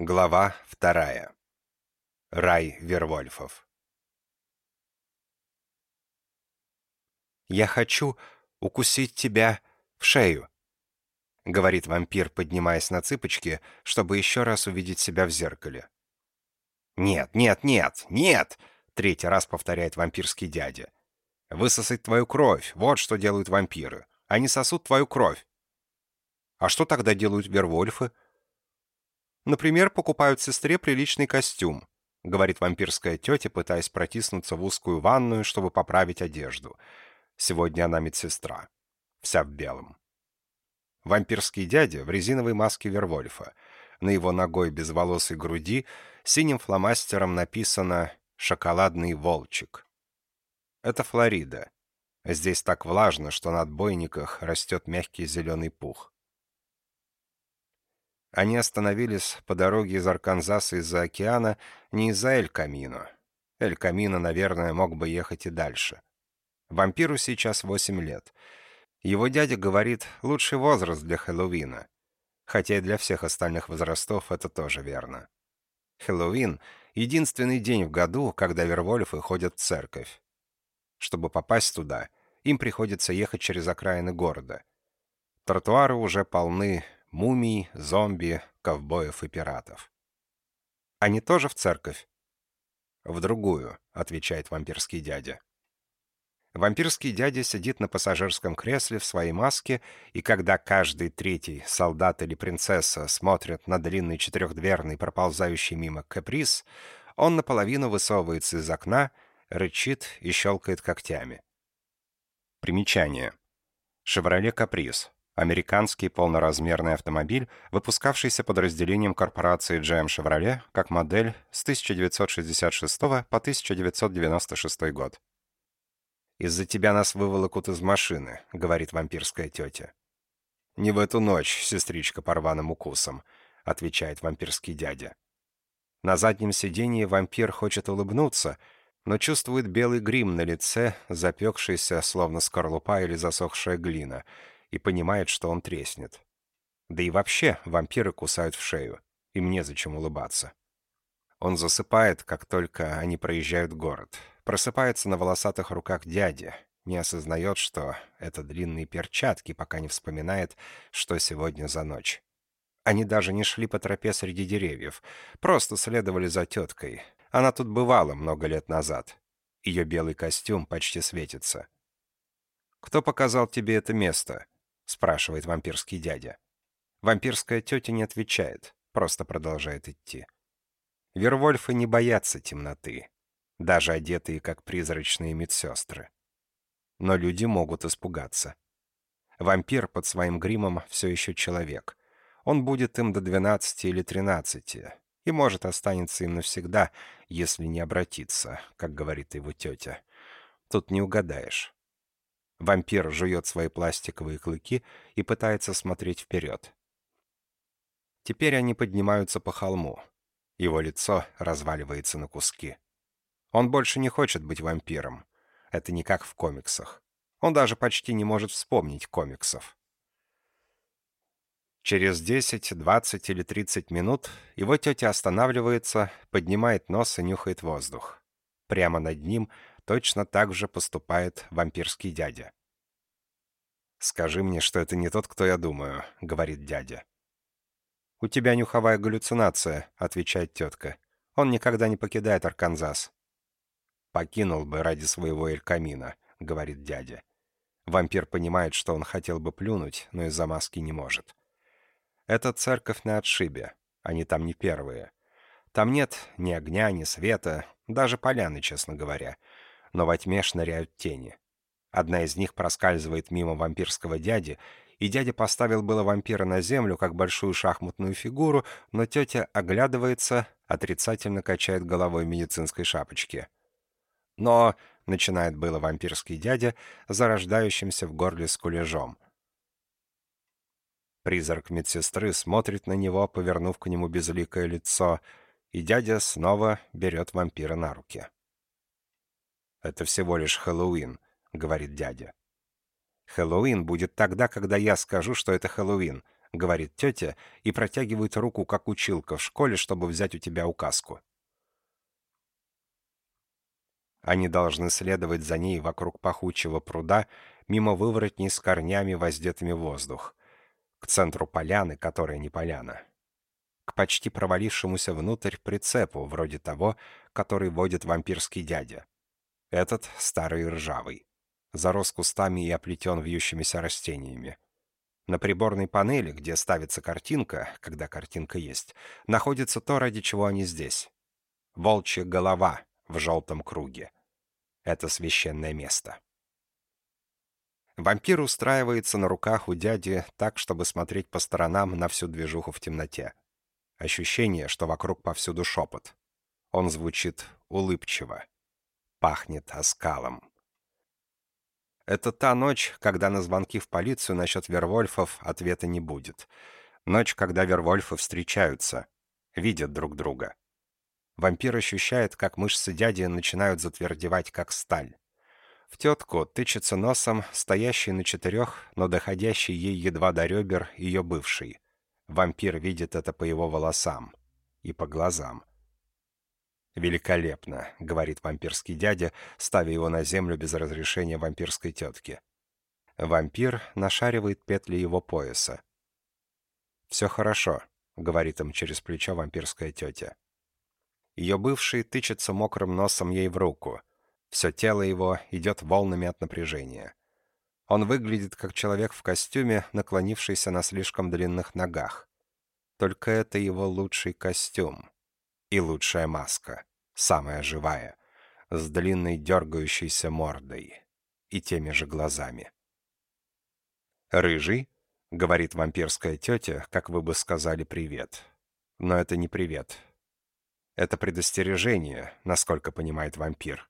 Глава вторая. Рай Вервольфов. «Я хочу укусить тебя в шею», — говорит вампир, поднимаясь на цыпочки, чтобы еще раз увидеть себя в зеркале. «Нет, нет, нет, нет!» — третий раз повторяет вампирский дядя. «Высосать твою кровь — вот что делают вампиры. Они сосут твою кровь». «А что тогда делают вервольфы?» «Например, покупают сестре приличный костюм», — говорит вампирская тетя, пытаясь протиснуться в узкую ванную, чтобы поправить одежду. Сегодня она медсестра. Вся в белом. Вампирский дядя в резиновой маске Вервольфа. На его ногой безволосой груди синим фломастером написано «Шоколадный волчик». Это Флорида. Здесь так влажно, что на отбойниках растет мягкий зеленый пух. Они остановились по дороге из Арканзаса из-за океана не из-за Эль-Камино. Эль-Камино, наверное, мог бы ехать и дальше. Вампиру сейчас восемь лет. Его дядя говорит, лучший возраст для Хэллоуина. Хотя и для всех остальных возрастов это тоже верно. Хэллоуин — единственный день в году, когда Вервольфы ходят в церковь. Чтобы попасть туда, им приходится ехать через окраины города. Тротуары уже полны мумий, зомби, ковбоев и пиратов. Они тоже в церковь? В другую, отвечает вампирский дядя. Вампирский дядя сидит на пассажирском кресле в своей маске, и когда каждый третий солдат или принцесса смотрят на длинный четырехдверный проползающий мимо каприз, он наполовину высовывается из окна, рычит и щелкает когтями. Примечание. «Шевроле Каприз» Американский полноразмерный автомобиль, выпускавшийся подразделением корпорации GM Chevrolet как модель с 1966 по 1996 год. «Из-за тебя нас выволокут из машины», — говорит вампирская тетя. «Не в эту ночь, сестричка по укусам», — отвечает вампирский дядя. На заднем сидении вампир хочет улыбнуться, но чувствует белый грим на лице, запекшийся, словно скорлупа или засохшая глина — и понимает, что он треснет. Да и вообще вампиры кусают в шею. Им незачем улыбаться. Он засыпает, как только они проезжают город. Просыпается на волосатых руках дяди. Не осознает, что это длинные перчатки, пока не вспоминает, что сегодня за ночь. Они даже не шли по тропе среди деревьев. Просто следовали за теткой. Она тут бывала много лет назад. Ее белый костюм почти светится. «Кто показал тебе это место?» — спрашивает вампирский дядя. Вампирская тетя не отвечает, просто продолжает идти. Вервольфы не боятся темноты, даже одетые как призрачные медсестры. Но люди могут испугаться. Вампир под своим гримом все еще человек. Он будет им до 12 или 13, и, может, останется им навсегда, если не обратиться, как говорит его тетя. Тут не угадаешь. Вампир жует свои пластиковые клыки и пытается смотреть вперед. Теперь они поднимаются по холму. Его лицо разваливается на куски. Он больше не хочет быть вампиром. Это не как в комиксах. Он даже почти не может вспомнить комиксов. Через 10, 20 или 30 минут его тетя останавливается, поднимает нос и нюхает воздух. Прямо над ним точно так же поступает вампирский дядя. «Скажи мне, что это не тот, кто я думаю», — говорит дядя. «У тебя нюховая галлюцинация», — отвечает тетка. «Он никогда не покидает Арканзас». «Покинул бы ради своего Элькамина», — говорит дядя. Вампир понимает, что он хотел бы плюнуть, но из-за маски не может. Это церковь на отшибе. Они там не первые. Там нет ни огня, ни света, даже поляны, честно говоря но во тьме шныряют тени. Одна из них проскальзывает мимо вампирского дяди, и дядя поставил было вампира на землю, как большую шахматную фигуру, но тетя оглядывается, отрицательно качает головой медицинской шапочки. «Но...» — начинает было вампирский дядя, зарождающимся в горле скулежом. Призрак медсестры смотрит на него, повернув к нему безликое лицо, и дядя снова берет вампира на руки. «Это всего лишь Хэллоуин», — говорит дядя. «Хэллоуин будет тогда, когда я скажу, что это Хэллоуин», —— говорит тетя и протягивает руку, как училка в школе, чтобы взять у тебя указку. Они должны следовать за ней вокруг пахучего пруда, мимо выворотней с корнями, воздетыми в воздух, к центру поляны, которая не поляна, к почти провалившемуся внутрь прицепу, вроде того, который водит вампирский дядя. Этот старый и ржавый, зарос кустами и оплетен вьющимися растениями. На приборной панели, где ставится картинка, когда картинка есть, находится то, ради чего они здесь. Волчья голова в желтом круге. Это священное место. Вампир устраивается на руках у дяди так, чтобы смотреть по сторонам на всю движуху в темноте. Ощущение, что вокруг повсюду шепот. Он звучит улыбчиво. Пахнет оскалом. Это та ночь, когда на звонки в полицию насчет Вервольфов ответа не будет. Ночь, когда Вервольфы встречаются, видят друг друга. Вампир ощущает, как мышцы дяди начинают затвердевать, как сталь. В тетку тычется носом стоящий на четырех, но доходящий ей едва до ребер ее бывший. Вампир видит это по его волосам и по глазам. «Великолепно», — говорит вампирский дядя, ставя его на землю без разрешения вампирской тетки. Вампир нашаривает петли его пояса. «Все хорошо», — говорит им через плечо вампирская тетя. Ее бывший тычется мокрым носом ей в руку. Все тело его идет волнами от напряжения. Он выглядит как человек в костюме, наклонившийся на слишком длинных ногах. Только это его лучший костюм и лучшая маска самая живая, с длинной дергающейся мордой и теми же глазами. «Рыжий?» — говорит вампирская тетя, как вы бы сказали «привет». Но это не привет. Это предостережение, насколько понимает вампир.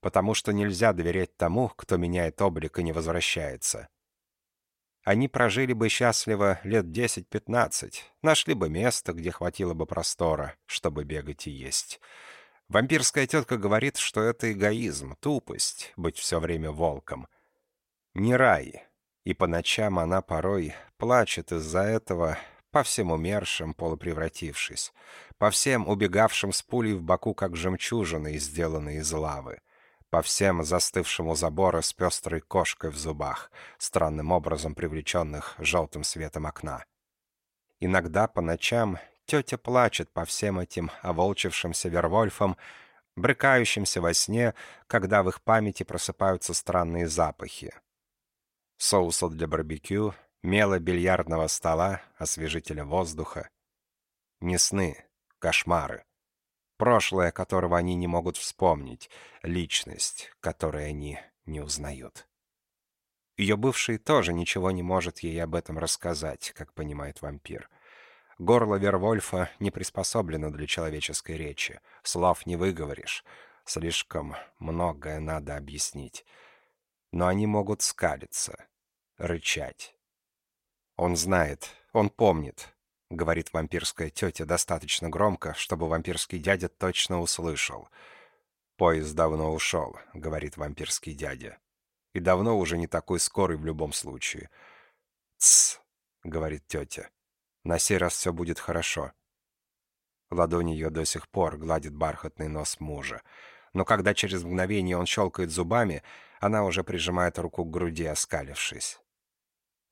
Потому что нельзя доверять тому, кто меняет облик и не возвращается. Они прожили бы счастливо лет 10-15, нашли бы место, где хватило бы простора, чтобы бегать и есть. Вампирская тетка говорит, что это эгоизм, тупость, быть все время волком. Не рай. И по ночам она порой плачет из-за этого, по всем умершим, полупревратившись, по всем убегавшим с пулей в боку, как жемчужины, сделанные из лавы, по всем застывшим у забора с пестрой кошкой в зубах, странным образом привлеченных желтым светом окна. Иногда по ночам Тетя плачет по всем этим оволчившимся вервольфам, брыкающимся во сне, когда в их памяти просыпаются странные запахи. Соуса для барбекю, мела бильярдного стола, освежителя воздуха. Не сны, кошмары. Прошлое, которого они не могут вспомнить, личность, которой они не узнают. Ее бывший тоже ничего не может ей об этом рассказать, как понимает вампир. Горло Вервольфа не приспособлено для человеческой речи. Слов не выговоришь. Слишком многое надо объяснить. Но они могут скалиться, рычать. Он знает, он помнит, — говорит вампирская тетя достаточно громко, чтобы вампирский дядя точно услышал. «Поезд давно ушел», — говорит вампирский дядя. «И давно уже не такой скорый в любом случае». «Тсс», — говорит тетя. На сей раз все будет хорошо. Ладонь ее до сих пор гладит бархатный нос мужа. Но когда через мгновение он щелкает зубами, она уже прижимает руку к груди, оскалившись.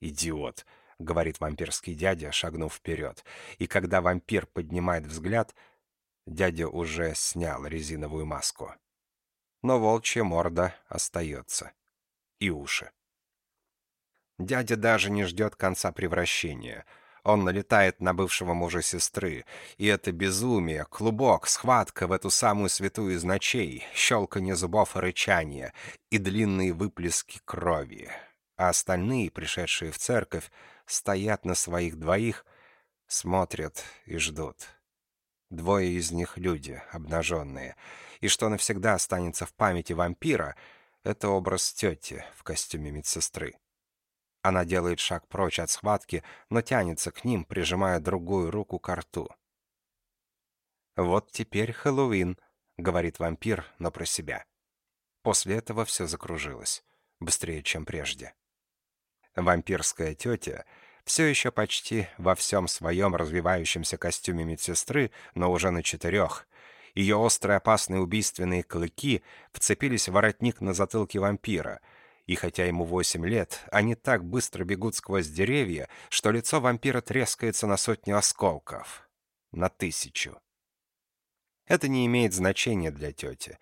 «Идиот!» — говорит вампирский дядя, шагнув вперед. И когда вампир поднимает взгляд, дядя уже снял резиновую маску. Но волчья морда остается. И уши. Дядя даже не ждет конца превращения — он налетает на бывшего мужа сестры, и это безумие, клубок, схватка в эту самую святую из ночей, щелканье зубов и рычание, и длинные выплески крови. А остальные, пришедшие в церковь, стоят на своих двоих, смотрят и ждут. Двое из них люди, обнаженные. И что навсегда останется в памяти вампира, это образ тети в костюме медсестры. Она делает шаг прочь от схватки, но тянется к ним, прижимая другую руку к рту. «Вот теперь Хэллоуин», — говорит вампир, но про себя. После этого все закружилось. Быстрее, чем прежде. Вампирская тетя Все еще почти во всем своем развивающемся костюме медсестры, но уже на четырех. Ее острые опасные убийственные клыки вцепились в воротник на затылке вампира. И хотя ему восемь лет, они так быстро бегут сквозь деревья, что лицо вампира трескается на сотню осколков. На тысячу. Это не имеет значения для тети.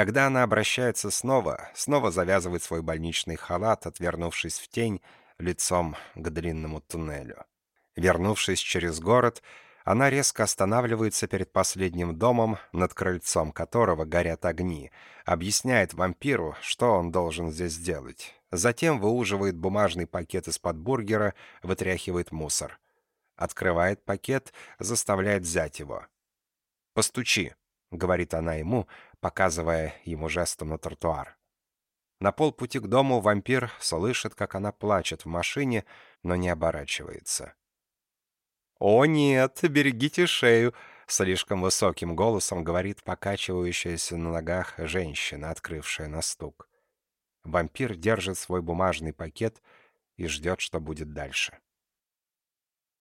Когда она обращается снова, снова завязывает свой больничный халат, отвернувшись в тень, лицом к длинному туннелю. Вернувшись через город, она резко останавливается перед последним домом, над крыльцом которого горят огни, объясняет вампиру, что он должен здесь делать. Затем выуживает бумажный пакет из-под бургера, вытряхивает мусор. Открывает пакет, заставляет взять его. «Постучи», — говорит она ему, показывая ему жестом на тротуар. На полпути к дому вампир слышит, как она плачет в машине, но не оборачивается. «О нет, берегите шею!» — слишком высоким голосом говорит покачивающаяся на ногах женщина, открывшая на стук. Вампир держит свой бумажный пакет и ждет, что будет дальше.